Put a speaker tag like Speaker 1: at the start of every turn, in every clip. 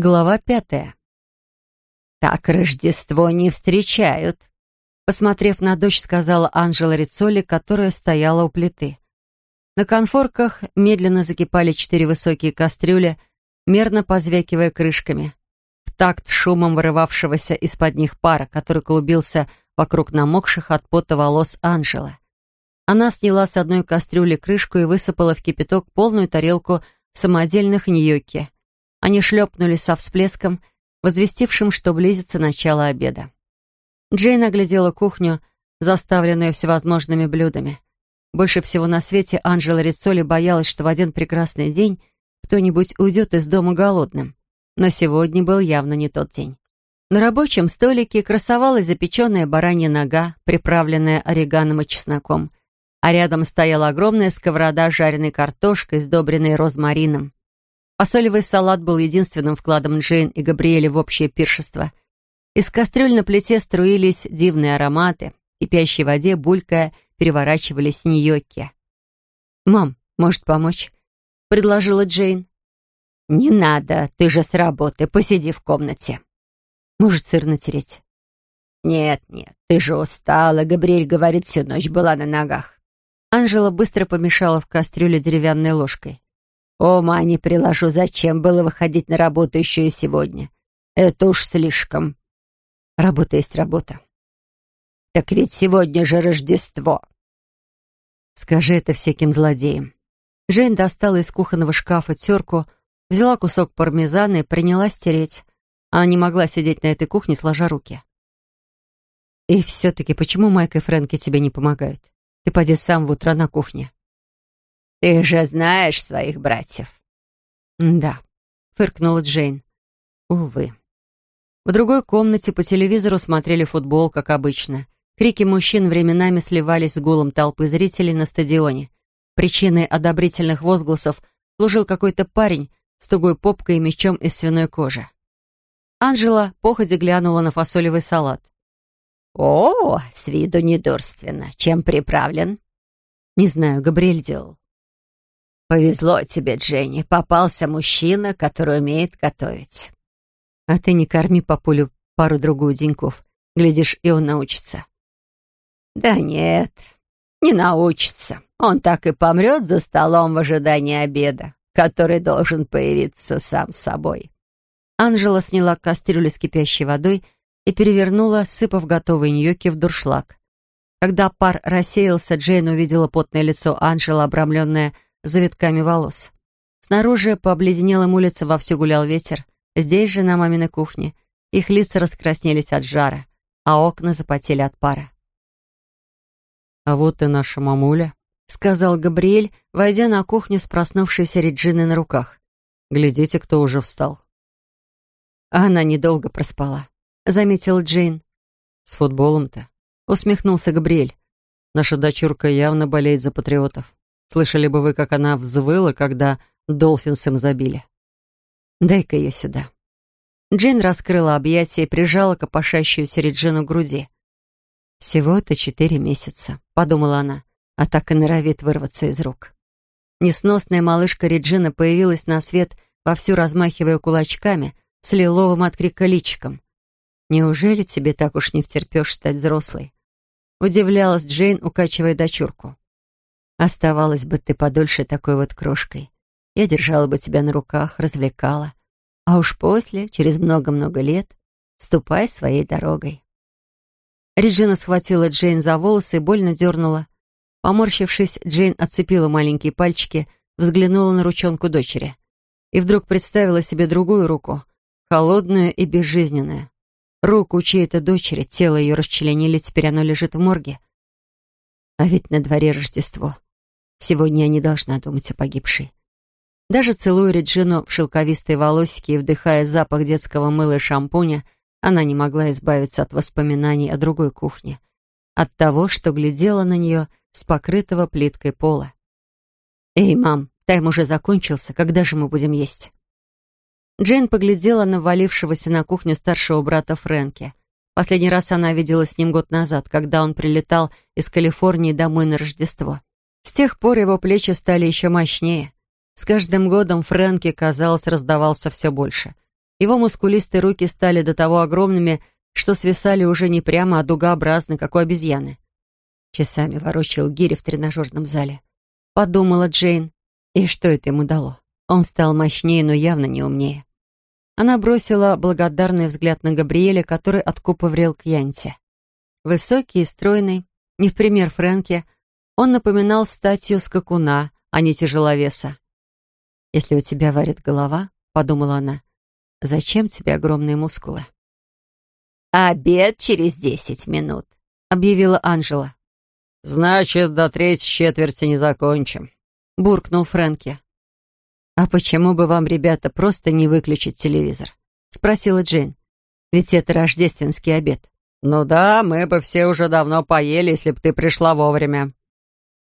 Speaker 1: Глава пятая.
Speaker 2: «Так Рождество не встречают», — посмотрев на дочь, сказала Анжела Рицоли, которая стояла у плиты. На конфорках медленно закипали четыре высокие кастрюли, мерно позвякивая крышками, в такт шумом вырывавшегося из-под них пара, который клубился вокруг намокших от пота волос Анжелы. Она сняла с одной кастрюли крышку и высыпала в кипяток полную тарелку самодельных ньокки — они шлепнули со всплеском, возвестившим, что близится начало обеда. Джейн оглядела кухню, заставленную всевозможными блюдами. Больше всего на свете Анжела Рицоли боялась, что в один прекрасный день кто-нибудь уйдет из дома голодным. Но сегодня был явно не тот день. На рабочем столике красовалась запеченная баранья нога, приправленная ореганом и чесноком, а рядом стояла огромная сковорода с жареной картошкой, сдобренной розмарином. Фасолевый салат был единственным вкладом Джейн и Габриэля в общее пиршество. Из кастрюль на плите струились дивные ароматы, в кипящей воде, булькая, переворачивались ньокки. «Мам, может помочь?» — предложила Джейн.
Speaker 3: «Не надо, ты же с работы, посиди в комнате».
Speaker 1: «Может, сыр натереть?»
Speaker 3: «Нет, нет, ты же устала, Габриэль говорит, всю ночь была на ногах».
Speaker 1: Анжела быстро помешала в кастрюле деревянной ложкой.
Speaker 3: Ума не приложу, зачем было выходить на работу еще и сегодня. Это уж слишком.
Speaker 1: Работа есть работа.
Speaker 3: Так ведь сегодня же Рождество.
Speaker 1: Скажи это всяким злодеям. Жень достала из кухонного шкафа терку, взяла кусок пармезана и принялась тереть. Она не могла сидеть на этой кухне, сложа руки. И все-таки почему Майк и Фрэнки тебе не помогают? Ты поди сам в утро на кухне.
Speaker 3: «Ты же знаешь своих братьев».
Speaker 1: «Да», — фыркнула Джейн. «Увы». В другой комнате по телевизору смотрели футбол, как обычно. Крики мужчин временами сливались с гулом толпы зрителей на стадионе. Причиной одобрительных возгласов служил какой-то парень с тугой попкой и мечом из свиной кожи. Анжела походе глянула на фасолевый салат.
Speaker 3: «О, с виду недурственно. Чем приправлен?»
Speaker 1: «Не знаю, Габриэль делал».
Speaker 3: «Повезло тебе, Дженни. Попался мужчина, который умеет готовить».
Speaker 1: «А ты не корми папулю пару-другую деньков. Глядишь, и он научится».
Speaker 3: «Да нет, не научится. Он так и помрет за столом в ожидании обеда, который должен появиться сам собой».
Speaker 1: Анжела сняла кастрюлю с кипящей водой и перевернула, сыпав готовые ньокки в дуршлаг. Когда пар рассеялся, Джейн увидела потное лицо Анжела, обрамленное завитками волос. Снаружи по обледенелым улицам вовсю гулял ветер. Здесь же, на маминой кухне, их лица раскраснелись от жара, а окна запотели от пара.
Speaker 4: «А вот и наша мамуля», —
Speaker 1: сказал Габриэль, войдя на кухню с проснувшейся Реджиной на руках.
Speaker 4: «Глядите, кто уже встал».
Speaker 1: она недолго проспала, — заметил Джейн.
Speaker 4: «С футболом-то?» — усмехнулся Габриэль. «Наша дочурка явно болеет за патриотов. Слышали бы вы, как она взвыла, когда Долфинсом забили.
Speaker 1: Дай-ка ее сюда. Джейн раскрыла объятия и прижала копошащуюся Реджину к груди. «Всего-то четыре месяца», — подумала она, а так и норовит вырваться из рук. Несносная малышка Реджина появилась на свет, вовсю размахивая кулачками, с лиловым от крика личиком. «Неужели тебе так уж не втерпешь стать взрослой?» Удивлялась Джейн, укачивая дочурку. Оставалась бы ты подольше такой вот крошкой. Я держала бы тебя на руках, развлекала. А уж после, через много-много лет, ступай своей дорогой. Реджина схватила Джейн за волосы и больно дернула. Поморщившись, Джейн отцепила маленькие пальчики, взглянула на ручонку дочери. И вдруг представила себе другую руку, холодную и безжизненную. Руку чьей-то дочери, тело ее расчленили, теперь оно лежит в морге. А ведь на дворе Рождество. Сегодня я не должна думать о погибшей. Даже целуя Реджину в шелковистые волосики и вдыхая запах детского мыла и шампуня, она не могла избавиться от воспоминаний о другой кухне. От того, что глядела на нее с покрытого плиткой пола. «Эй, мам, тайм уже закончился, когда же мы будем есть?» Джейн поглядела на валившегося на кухню старшего брата Фрэнки. Последний раз она видела с ним год назад, когда он прилетал из Калифорнии домой на Рождество. С тех пор его плечи стали еще мощнее. С каждым годом Фрэнки, казалось, раздавался все больше.
Speaker 2: Его мускулистые руки стали до того огромными, что свисали уже не прямо, а дугообразно, как у обезьяны. Часами ворочал гири в тренажерном зале. Подумала Джейн. И что это ему дало? Он стал мощнее, но явно не умнее. Она бросила благодарный взгляд на Габриэля, который откупыврел к Янте. Высокий и стройный, не в пример Фрэнке, он напоминал статью скакуна, а не тяжеловеса. «Если у тебя варит голова», — подумала она, — «зачем тебе огромные мускулы?»
Speaker 3: «Обед через десять минут», — объявила Анжела.
Speaker 4: «Значит, до третьей четверти не закончим», —
Speaker 2: буркнул Фрэнки. «А почему бы вам, ребята, просто не выключить телевизор?» — спросила Джейн. «Ведь это рождественский обед».
Speaker 4: «Ну да, мы бы все уже давно поели, если бы ты пришла вовремя».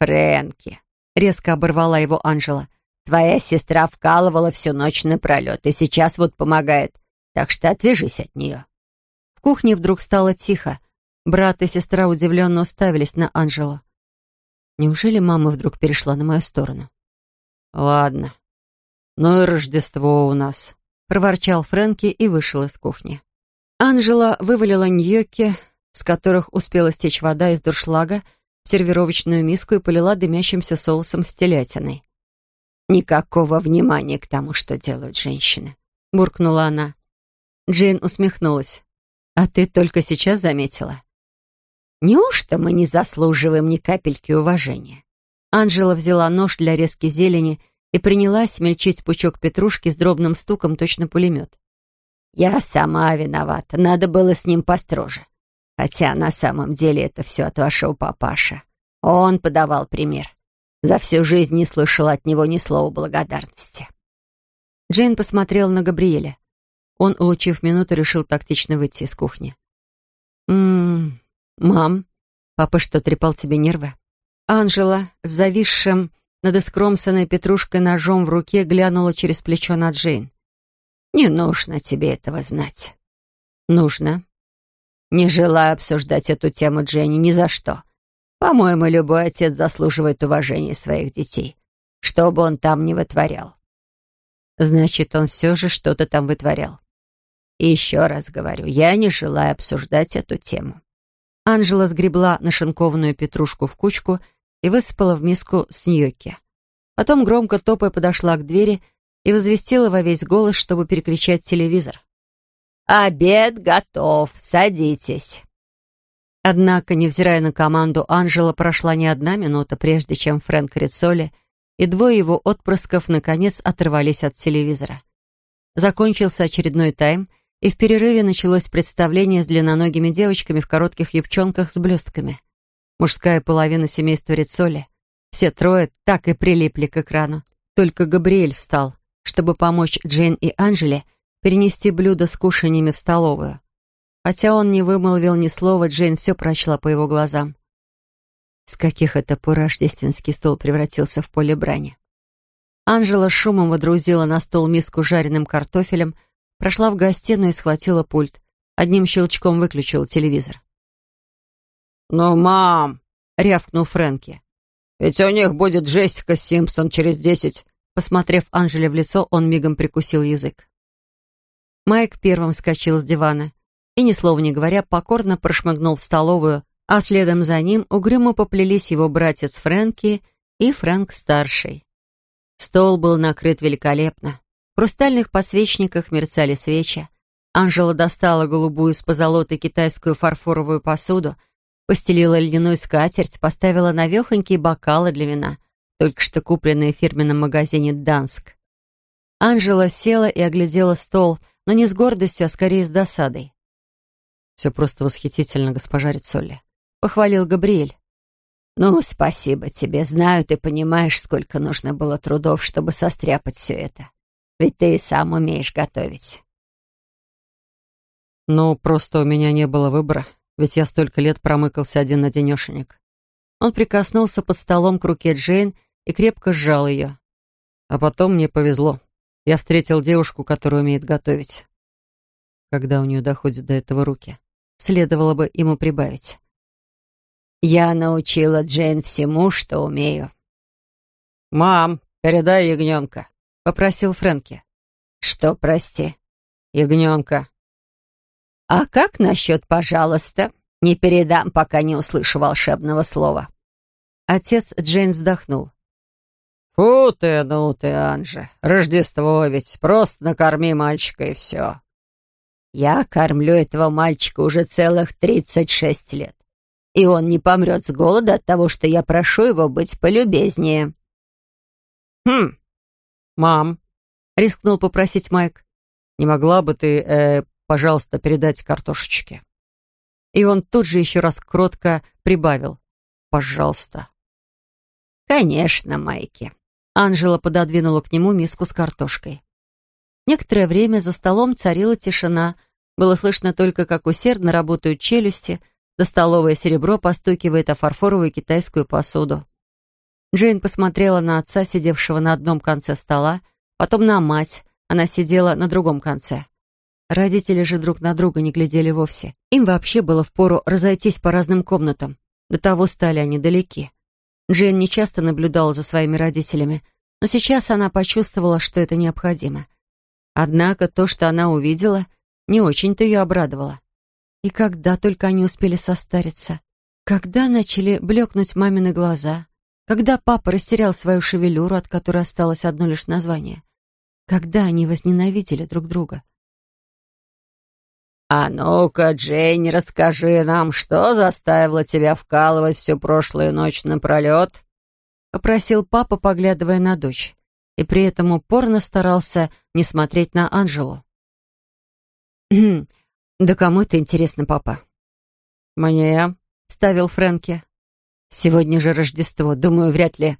Speaker 3: «Фрэнки», — резко оборвала его Анжела, «твоя сестра вкалывала всю ночь напролет и сейчас вот помогает, так что отвяжись от нее».
Speaker 2: В кухне вдруг стало тихо. Брат и сестра удивленно уставились на Анжелу. Неужели мама вдруг перешла на мою сторону?
Speaker 4: «Ладно. Ну и Рождество у нас», —
Speaker 2: проворчал Фрэнки и вышел из кухни. Анжела вывалила ньокки, с которых успела стечь вода из дуршлага, сервировочную миску и полила дымящимся соусом с телятиной.
Speaker 3: «Никакого внимания к тому, что делают женщины», —
Speaker 2: буркнула она. Джейн усмехнулась. «А ты только сейчас заметила?»
Speaker 3: «Неужто мы не заслуживаем ни капельки уважения?»
Speaker 2: Анжела взяла нож для резки зелени и принялась мельчить пучок петрушки с дробным стуком, точно пулемет.
Speaker 3: «Я сама виновата, надо было с ним построже. Хотя на самом деле это все от вашего папаша. Он подавал пример. За всю жизнь не слышала от него ни слова благодарности».
Speaker 2: Джейн посмотрела на Габриэля. Он, улучив минуту, решил тактично выйти из кухни. «Ммм, мам, папа что, трепал тебе нервы?» Анжела с зависшим над искромсанной петрушкой ножом в руке глянула через плечо на Джейн.
Speaker 3: «Не нужно тебе этого знать».
Speaker 2: «Нужно».
Speaker 3: «Не желаю обсуждать эту тему, Дженни, ни за что. По-моему, любой отец заслуживает уважения своих детей, что бы он там ни вытворял».
Speaker 2: «Значит, он все же что-то там вытворял».
Speaker 3: И еще раз говорю, я не желаю обсуждать эту тему.
Speaker 2: Анжела сгребла нашинкованную петрушку в кучку и высыпала в миску с ньокки. Потом громко топая подошла к двери и возвестила во весь голос, чтобы перекричать телевизор.
Speaker 3: «Обед готов, садитесь».
Speaker 2: Однако, невзирая на команду, Анжела прошла не одна минута, прежде чем Фрэнк Рицоли и двое его отпрысков наконец оторвались от телевизора. Закончился очередной тайм — и в перерыве началось представление с длинноногими девочками в коротких юбчонках с блестками. Мужская половина семейства Рицоли. Все трое так и прилипли к экрану. Только Габриэль встал, чтобы помочь Джейн и Анжеле перенести блюдо с кушаньями в столовую. Хотя он не вымолвил ни слова, Джейн все прочла по его глазам. С каких это пор рождественский стол превратился в поле брани? Анжела шумом водрузила на стол миску с жареным картофелем, Прошла в гостиную и схватила пульт. Одним щелчком выключила телевизор.
Speaker 4: «Ну, мам!»
Speaker 2: — рявкнул Фрэнки.
Speaker 4: «Ведь у них будет Джессика Симпсон через десять...»
Speaker 2: Посмотрев Анжеле в лицо, он мигом прикусил язык. Майк первым вскочил с дивана и, ни слова не говоря, покорно прошмыгнул в столовую, а следом за ним угрюмо поплелись его братец Фрэнки и Фрэнк-старший. Стол был накрыт великолепно. В хрустальных подсвечниках мерцали свечи. Анжела достала голубую с позолотой китайскую фарфоровую посуду, постелила льняную скатерть, поставила навехонькие бокалы для вина, только что купленные в фирменном магазине «Данск». Анжела села и оглядела стол, но не с гордостью, а скорее с досадой. «Все просто восхитительно, госпожа Рицолли», — похвалил Габриэль.
Speaker 3: «Ну, спасибо тебе. Знаю, ты понимаешь, сколько нужно было трудов, чтобы состряпать все это. Ведь ты и сам умеешь готовить».
Speaker 4: «Ну, просто у меня не было выбора, ведь я столько лет промыкался один на денешенек».
Speaker 2: Он прикоснулся под столом к руке Джейн и крепко сжал ее.
Speaker 4: А потом мне повезло. Я встретил девушку, которая умеет готовить.
Speaker 2: Когда у нее доходят до этого руки, следовало бы ему прибавить.
Speaker 3: «Я научила Джейн всему, что умею».
Speaker 4: «Мам, передай ягненка», —
Speaker 2: попросил Фрэнки.
Speaker 3: «Что, прости?»
Speaker 4: ягненка».
Speaker 3: «А как насчет «пожалуйста»? Не передам, пока не услышу волшебного слова».
Speaker 2: Отец Джейн вздохнул.
Speaker 4: «Фу ты, ну ты, Анжи, Рождество ведь, просто накорми мальчика и все».
Speaker 3: «Я кормлю этого мальчика уже целых тридцать шесть лет, и он не помрет с голода от того, что я прошу его быть полюбезнее».
Speaker 4: «Хм, мам», — рискнул попросить Майк, «не могла бы ты, э, пожалуйста, передать картошечки?» И он тут же еще раз кротко прибавил. «Пожалуйста».
Speaker 3: «Конечно, Майки».
Speaker 2: Анжела пододвинула к нему миску с картошкой. Некоторое время за столом царила тишина. Было слышно только, как усердно работают челюсти, да столовое серебро постукивает о фарфоровую китайскую посуду. Джейн посмотрела на отца, сидевшего на одном конце стола, потом на мать, она сидела на другом конце. Родители же друг на друга не глядели вовсе. Им вообще было впору разойтись по разным комнатам. До того стали они далеки. Джейн нечасто наблюдала за своими родителями, но сейчас она почувствовала, что это необходимо. Однако то, что она увидела, не очень-то ее обрадовало. И когда только они успели состариться? Когда начали блекнуть мамины глаза? Когда папа растерял свою шевелюру, от которой осталось одно лишь название? Когда они возненавидели друг друга?
Speaker 3: «А ну-ка, Джейн, расскажи нам, что заставило тебя вкалывать всю прошлую ночь напролет?»
Speaker 2: — попросил папа, поглядывая на дочь, и при этом упорно старался не смотреть на Анжелу. «Хм, «Да кому это интересно, папа?»
Speaker 4: «Мне», — ставил Фрэнки.
Speaker 2: «Сегодня же Рождество, думаю, вряд ли...»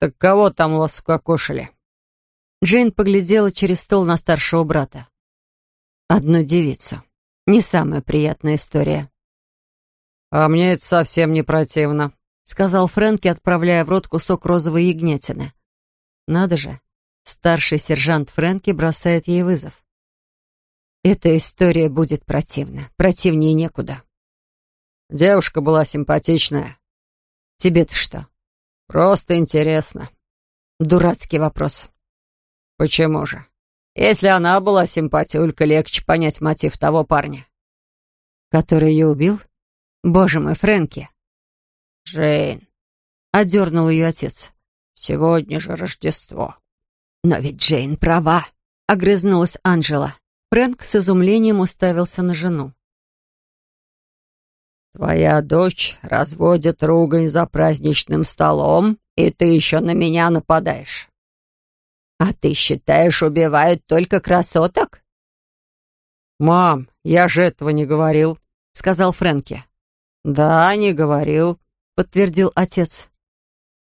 Speaker 4: «Так кого там у вас укокошили?»
Speaker 2: Джейн поглядела через стол на старшего брата одну девицу. Не самая приятная история.
Speaker 4: «А мне это совсем не противно», —
Speaker 2: сказал Фрэнки, отправляя в рот кусок розовой ягнятины. «Надо же, старший сержант Фрэнки бросает ей вызов. Эта история будет противна. Противнее некуда».
Speaker 4: «Девушка была симпатичная».
Speaker 2: «Тебе-то что?»
Speaker 4: «Просто интересно».
Speaker 2: «Дурацкий вопрос».
Speaker 4: «Почему же?» Если она была симпатиулька, легче понять мотив того парня.
Speaker 2: Который ее убил? Боже мой, Фрэнки.
Speaker 3: Джейн.
Speaker 2: Одернул ее отец.
Speaker 3: Сегодня же Рождество.
Speaker 2: Но ведь Джейн права. Огрызнулась Анжела. Фрэнк с изумлением уставился на жену.
Speaker 3: «Твоя дочь разводит ругань за праздничным столом, и ты еще на меня нападаешь. «А ты считаешь, убивают только красоток?»
Speaker 4: «Мам, я же этого не говорил», — сказал Фрэнки.
Speaker 3: «Да, не говорил», —
Speaker 2: подтвердил отец.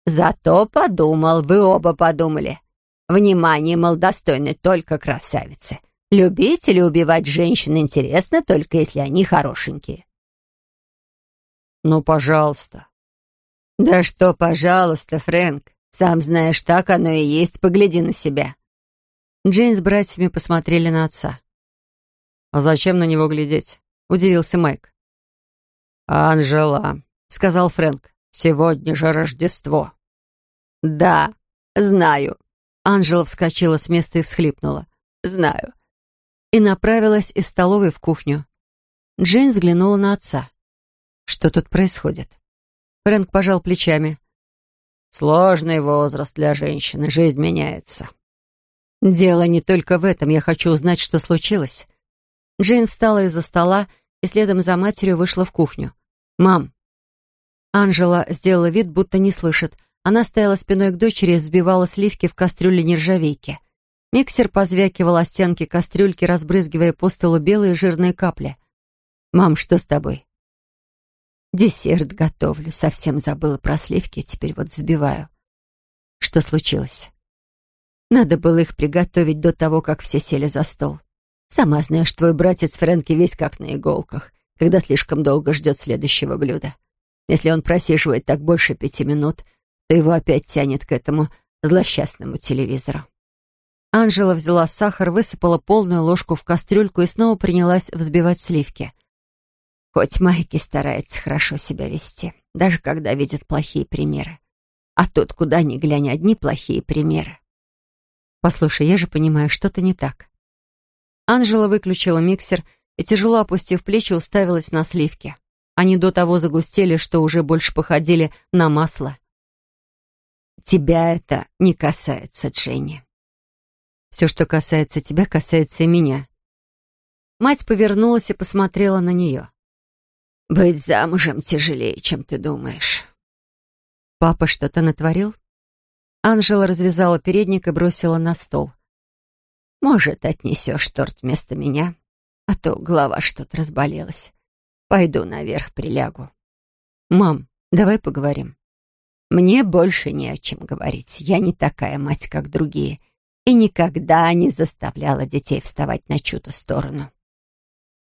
Speaker 3: «Зато подумал, вы оба подумали. Внимание, мол, достойны только красавицы. Любить или убивать женщин интересно, только если они хорошенькие».
Speaker 4: «Ну, пожалуйста».
Speaker 3: «Да что, пожалуйста, Фрэнк. Сам знаешь, так оно и есть. Погляди на себя».
Speaker 2: Джейн с братьями посмотрели на отца.
Speaker 4: «А зачем на него глядеть?» — удивился Майк.
Speaker 3: «Анжела», — сказал Фрэнк, — «сегодня же Рождество». «Да, знаю».
Speaker 2: Анжела вскочила с места и всхлипнула.
Speaker 3: «Знаю».
Speaker 2: И направилась из столовой в кухню. Джейн взглянула на отца. «Что тут происходит?» Фрэнк пожал плечами.
Speaker 3: Сложный возраст для женщины, жизнь меняется.
Speaker 2: Дело не только в этом, я хочу узнать, что случилось. Джейн встала из-за стола и следом за матерью вышла в кухню. «Мам!» Анжела сделала вид, будто не слышит. Она стояла спиной к дочери и взбивала сливки в кастрюле нержавейки. Миксер позвякивал о стенки кастрюльки, разбрызгивая по столу белые жирные капли. «Мам, что с тобой?» Десерт готовлю. Совсем забыла про сливки, теперь вот взбиваю. Что случилось? Надо было их приготовить до того, как все сели за стол. Сама знаешь, твой братец Фрэнки весь как на иголках, когда слишком долго ждет следующего блюда. Если он просиживает так больше пяти минут, то его опять тянет к этому злосчастному телевизору. Анжела взяла сахар, высыпала полную ложку в кастрюльку и снова принялась взбивать сливки. Хоть Майки старается хорошо себя вести, даже когда видит плохие примеры. А тут, куда ни глянь, одни плохие примеры. Послушай, я же понимаю, что-то не так. Анжела выключила миксер и, тяжело опустив плечи, уставилась на сливки. Они до того загустели, что уже больше походили на масло.
Speaker 3: «Тебя это не касается, Дженни».
Speaker 2: «Все, что касается тебя, касается и меня». Мать повернулась и посмотрела на нее.
Speaker 3: «Быть замужем тяжелее, чем ты думаешь».
Speaker 2: «Папа что-то натворил?» Анжела развязала передник и бросила на стол.
Speaker 3: «Может, отнесешь торт вместо меня? А то голова что-то разболелась. Пойду наверх, прилягу».
Speaker 2: «Мам, давай поговорим».
Speaker 3: «Мне больше не о чем говорить. Я не такая мать, как другие, и никогда не заставляла детей вставать на чью-то сторону».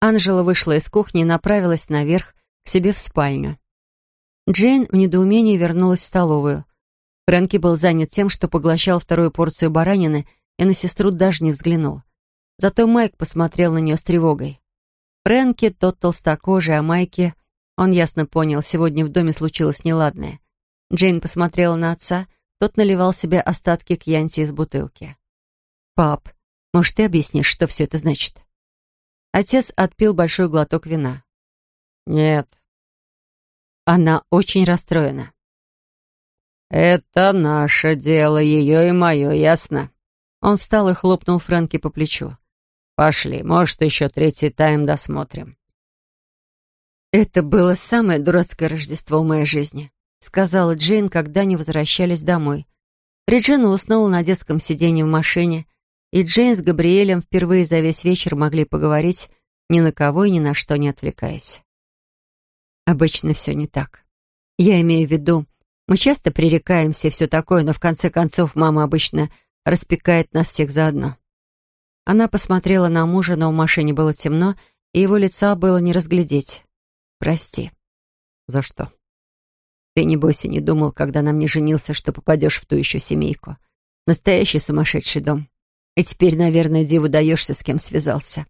Speaker 2: Анжела вышла из кухни и направилась наверх к себе в спальню. Джейн в недоумении вернулась в столовую. Фрэнки был занят тем, что поглощал вторую порцию баранины и на сестру даже не взглянул. Зато Майк посмотрел на нее с тревогой. Фрэнки тот толстокожий, а Майке, он ясно понял, сегодня в доме случилось неладное. Джейн посмотрела на отца, тот наливал себе остатки кьянти из бутылки. «Пап, может, ты объяснишь, что все это значит?» Отец отпил большой глоток вина.
Speaker 4: «Нет».
Speaker 2: Она очень расстроена.
Speaker 4: «Это наше дело, ее и мое, ясно?»
Speaker 2: Он встал и хлопнул Фрэнки по плечу.
Speaker 4: «Пошли, может, еще третий тайм досмотрим».
Speaker 2: «Это было самое дурацкое Рождество в моей жизни», сказала Джейн, когда они возвращались домой. Реджина уснула на детском сиденье в машине, и Джейн с Габриэлем впервые за весь вечер могли поговорить, ни на кого и ни на что не отвлекаясь. Обычно все не так. Я имею в виду, мы часто пререкаемся и все такое, но в конце концов мама обычно распекает нас всех заодно. Она посмотрела на мужа, но в машине было темно, и его лица было не разглядеть. «Прости».
Speaker 4: «За что?»
Speaker 2: «Ты, небось, и не думал, когда на мне женился, что попадешь в ту еще семейку. Настоящий сумасшедший дом. И теперь, наверное, диву даешься, с кем связался».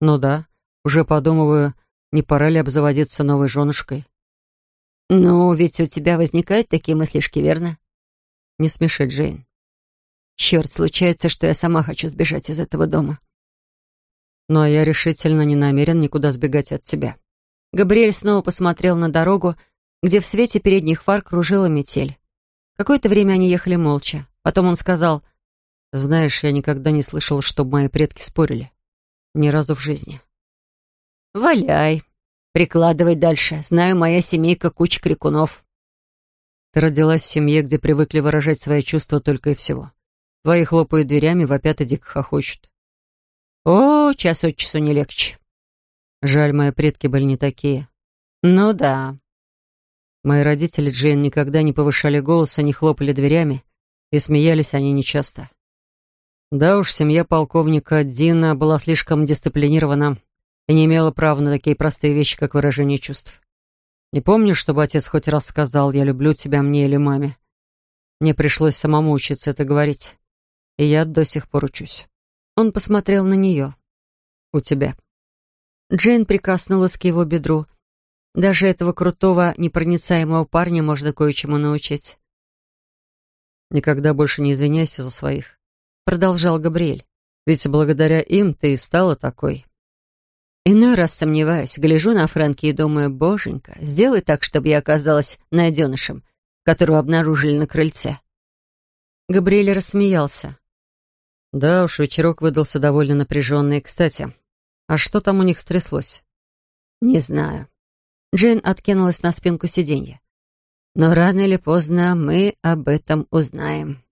Speaker 4: «Ну да, уже подумываю, не пора ли обзаводиться новой женушкой?»
Speaker 2: «Ну, ведь у тебя возникают такие мыслишки, верно?»
Speaker 4: «Не смеши, Джейн».
Speaker 2: «Черт, случается, что я сама хочу сбежать из этого дома».
Speaker 4: «Но я решительно не намерен никуда сбегать от тебя».
Speaker 2: Габриэль снова посмотрел на дорогу, где в свете передних фар кружила метель. Какое-то время они ехали молча. Потом он сказал,
Speaker 4: «Знаешь, я никогда не слышал, чтобы мои предки спорили. Ни разу в жизни».
Speaker 2: «Валяй», Прикладывай дальше. Знаю, моя семейка куча крикунов.
Speaker 4: Ты родилась в семье, где привыкли выражать свои чувства только и всего. Твои хлопают дверями, вопят и дико хохочут.
Speaker 2: О, час от часу не легче.
Speaker 4: Жаль, мои предки были не такие.
Speaker 2: Ну да.
Speaker 4: Мои родители Джейн никогда не повышали голоса, не хлопали дверями, и смеялись они нечасто. Да уж, семья полковника Дина была слишком дисциплинирована и не имела права на такие простые вещи, как выражение чувств. Не помню, чтобы отец хоть раз сказал «я люблю тебя, мне или маме». Мне пришлось самому учиться это говорить, и я до сих пор учусь.
Speaker 2: Он посмотрел на нее.
Speaker 4: «У тебя».
Speaker 2: Джейн прикоснулась к его бедру. Даже этого крутого, непроницаемого парня можно кое-чему научить.
Speaker 4: «Никогда больше не извиняйся за своих», — продолжал Габриэль. «Ведь благодаря им ты и стала такой».
Speaker 2: Иной раз сомневаюсь, гляжу на Фрэнки и думаю, боженька, сделай так, чтобы я оказалась найденышем, которого обнаружили на крыльце. Габриэль рассмеялся.
Speaker 4: Да уж, вечерок выдался довольно напряженный. Кстати, а что там у них стряслось?
Speaker 2: Не знаю. Джейн откинулась на спинку сиденья. Но рано или поздно мы об этом узнаем.